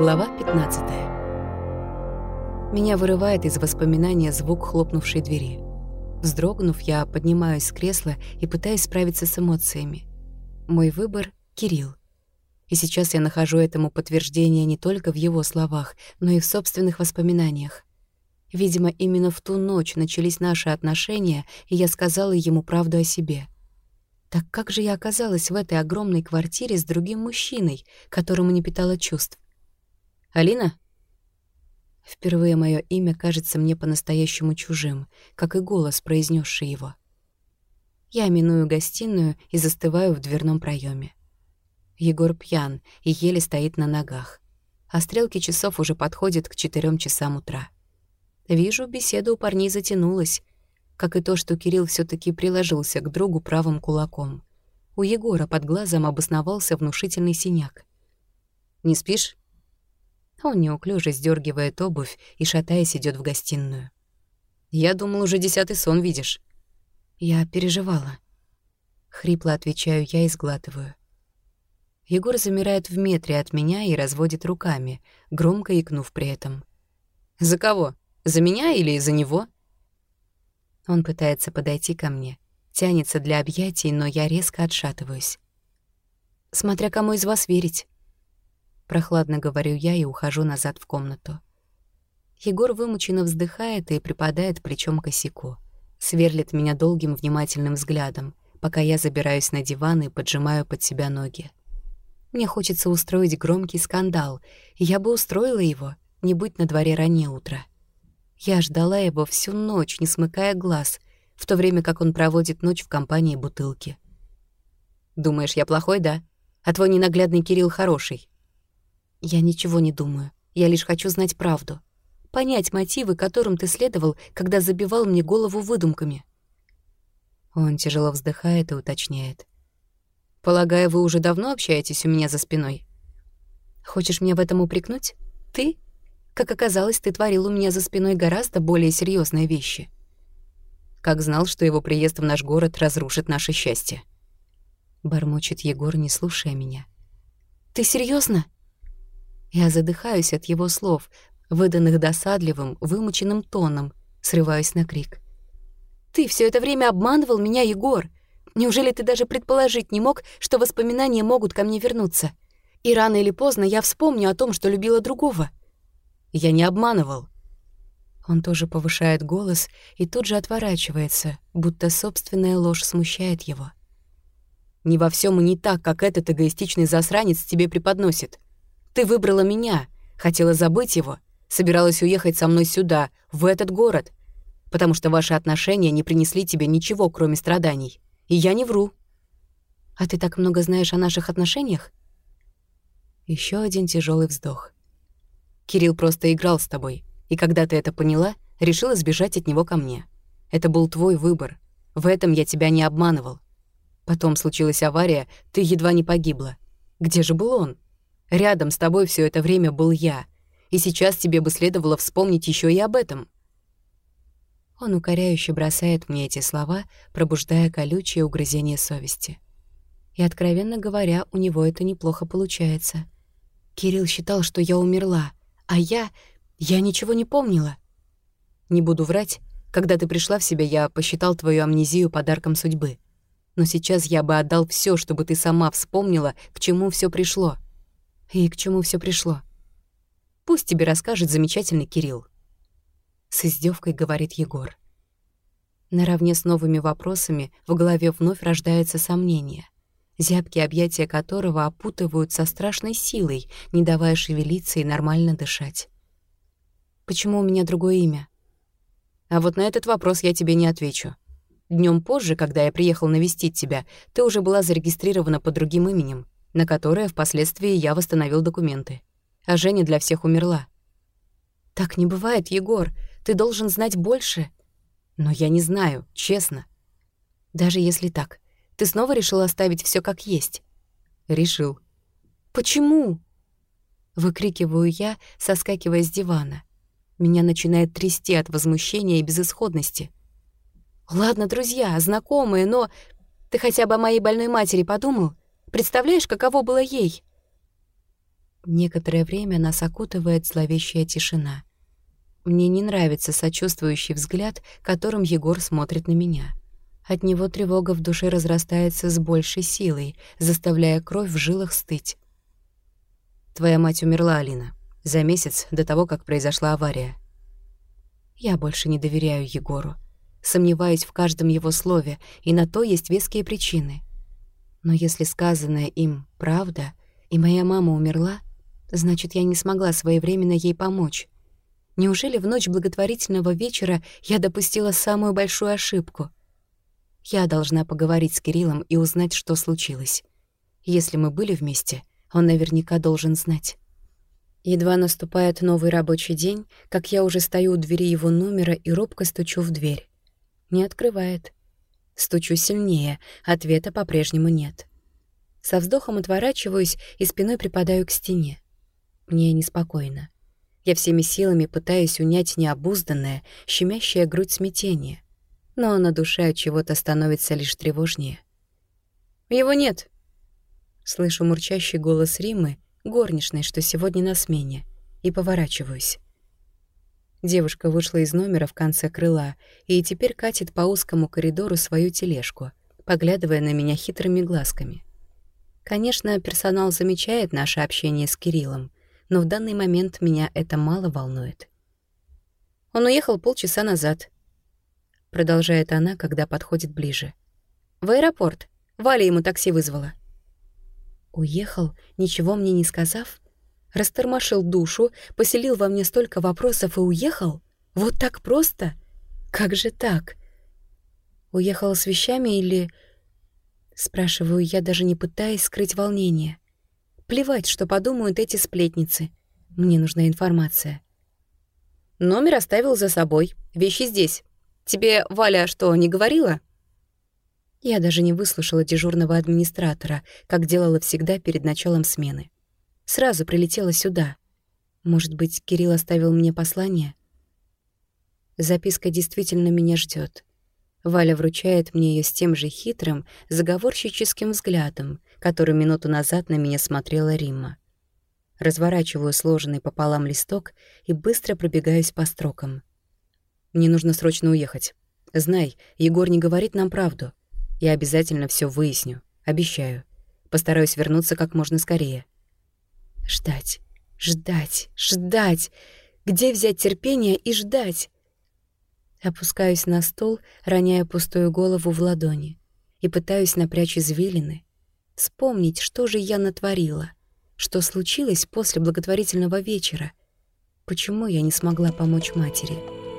Глава 15 Меня вырывает из воспоминания звук хлопнувшей двери. Вздрогнув, я поднимаюсь с кресла и пытаюсь справиться с эмоциями. Мой выбор — Кирилл. И сейчас я нахожу этому подтверждение не только в его словах, но и в собственных воспоминаниях. Видимо, именно в ту ночь начались наши отношения, и я сказала ему правду о себе. Так как же я оказалась в этой огромной квартире с другим мужчиной, которому не питала чувств? «Алина?» Впервые мое имя кажется мне по-настоящему чужим, как и голос, произнесший его. Я миную гостиную и застываю в дверном проеме. Егор пьян и еле стоит на ногах, а стрелки часов уже подходят к четырем часам утра. Вижу, беседа у парней затянулась, как и то, что Кирилл все таки приложился к другу правым кулаком. У Егора под глазом обосновался внушительный синяк. «Не спишь?» Он неуклюже сдергивает обувь и, шатаясь, идет в гостиную. «Я думал, уже десятый сон видишь». «Я переживала». Хрипло отвечаю я и сглатываю. Егор замирает в метре от меня и разводит руками, громко икнув при этом. «За кого? За меня или за него?» Он пытается подойти ко мне, тянется для объятий, но я резко отшатываюсь. «Смотря кому из вас верить». Прохладно говорю я и ухожу назад в комнату. Егор вымученно вздыхает и припадает плечом к косяку. Сверлит меня долгим внимательным взглядом, пока я забираюсь на диван и поджимаю под себя ноги. Мне хочется устроить громкий скандал, и я бы устроила его, не будь на дворе раннее утро. Я ждала его всю ночь, не смыкая глаз, в то время как он проводит ночь в компании бутылки. «Думаешь, я плохой, да? А твой ненаглядный Кирилл хороший?» Я ничего не думаю. Я лишь хочу знать правду. Понять мотивы, которым ты следовал, когда забивал мне голову выдумками. Он тяжело вздыхает и уточняет. «Полагаю, вы уже давно общаетесь у меня за спиной?» «Хочешь меня в этом упрекнуть? Ты? Как оказалось, ты творил у меня за спиной гораздо более серьезные вещи». Как знал, что его приезд в наш город разрушит наше счастье. Бормочет Егор, не слушая меня. «Ты серьезно? Я задыхаюсь от его слов, выданных досадливым, вымученным тоном, срываюсь на крик. «Ты все это время обманывал меня, Егор! Неужели ты даже предположить не мог, что воспоминания могут ко мне вернуться? И рано или поздно я вспомню о том, что любила другого». «Я не обманывал». Он тоже повышает голос и тут же отворачивается, будто собственная ложь смущает его. «Не во всем и не так, как этот эгоистичный засранец тебе преподносит. Ты выбрала меня, хотела забыть его, собиралась уехать со мной сюда, в этот город, потому что ваши отношения не принесли тебе ничего, кроме страданий. И я не вру. А ты так много знаешь о наших отношениях? Еще один тяжелый вздох. Кирилл просто играл с тобой, и когда ты это поняла, решила сбежать от него ко мне. Это был твой выбор. В этом я тебя не обманывал. Потом случилась авария, ты едва не погибла. Где же был он? Рядом с тобой все это время был я, и сейчас тебе бы следовало вспомнить еще и об этом». Он укоряюще бросает мне эти слова, пробуждая колючее угрызение совести. И, откровенно говоря, у него это неплохо получается. Кирилл считал, что я умерла, а я... я ничего не помнила. Не буду врать, когда ты пришла в себя, я посчитал твою амнезию подарком судьбы. Но сейчас я бы отдал все, чтобы ты сама вспомнила, к чему все пришло. И к чему все пришло? Пусть тебе расскажет замечательный Кирилл. С издевкой говорит Егор. Наравне с новыми вопросами в голове вновь рождается сомнение, зябкие объятия которого опутывают со страшной силой, не давая шевелиться и нормально дышать. Почему у меня другое имя? А вот на этот вопрос я тебе не отвечу. Днем позже, когда я приехал навестить тебя, ты уже была зарегистрирована под другим именем на которое впоследствии я восстановил документы. А Женя для всех умерла. «Так не бывает, Егор. Ты должен знать больше». «Но я не знаю, честно». «Даже если так, ты снова решил оставить все как есть?» «Решил». «Почему?» Выкрикиваю я, соскакивая с дивана. Меня начинает трясти от возмущения и безысходности. «Ладно, друзья, знакомые, но... Ты хотя бы о моей больной матери подумал? Представляешь, каково было ей?» Некоторое время нас окутывает зловещая тишина. Мне не нравится сочувствующий взгляд, которым Егор смотрит на меня. От него тревога в душе разрастается с большей силой, заставляя кровь в жилах стыть. «Твоя мать умерла, Алина, за месяц до того, как произошла авария». Я больше не доверяю Егору. Сомневаюсь в каждом его слове, и на то есть веские причины. Но если сказанное им правда, и моя мама умерла, значит, я не смогла своевременно ей помочь. Неужели в ночь благотворительного вечера я допустила самую большую ошибку? Я должна поговорить с Кириллом и узнать, что случилось. Если мы были вместе, он наверняка должен знать. Едва наступает новый рабочий день, как я уже стою у двери его номера и робко стучу в дверь. Не открывает. Стучу сильнее, ответа по-прежнему нет. Со вздохом отворачиваюсь и спиной припадаю к стене. Мне неспокойно. Я всеми силами пытаюсь унять необузданное, щемящее грудь смятение. Но на душе от чего-то становится лишь тревожнее. «Его нет!» Слышу мурчащий голос Римы, горничной, что сегодня на смене, и поворачиваюсь. Девушка вышла из номера в конце крыла и теперь катит по узкому коридору свою тележку, поглядывая на меня хитрыми глазками. Конечно, персонал замечает наше общение с Кириллом, но в данный момент меня это мало волнует. «Он уехал полчаса назад», — продолжает она, когда подходит ближе. «В аэропорт. Валя ему такси вызвала». «Уехал, ничего мне не сказав?» Растормошил душу, поселил во мне столько вопросов и уехал? Вот так просто? Как же так? Уехал с вещами или... Спрашиваю я, даже не пытаясь скрыть волнение. Плевать, что подумают эти сплетницы. Мне нужна информация. Номер оставил за собой. Вещи здесь. Тебе Валя что, не говорила? Я даже не выслушала дежурного администратора, как делала всегда перед началом смены. Сразу прилетела сюда. Может быть, Кирилл оставил мне послание? Записка действительно меня ждет. Валя вручает мне ее с тем же хитрым, заговорщическим взглядом, который минуту назад на меня смотрела Римма. Разворачиваю сложенный пополам листок и быстро пробегаюсь по строкам. «Мне нужно срочно уехать. Знай, Егор не говорит нам правду. Я обязательно все выясню. Обещаю. Постараюсь вернуться как можно скорее. Ждать, ждать, ждать. Где взять терпение и ждать? Опускаюсь на стол, роняя пустую голову в ладони, и пытаюсь напрячь извилины, вспомнить, что же я натворила, что случилось после благотворительного вечера, почему я не смогла помочь матери.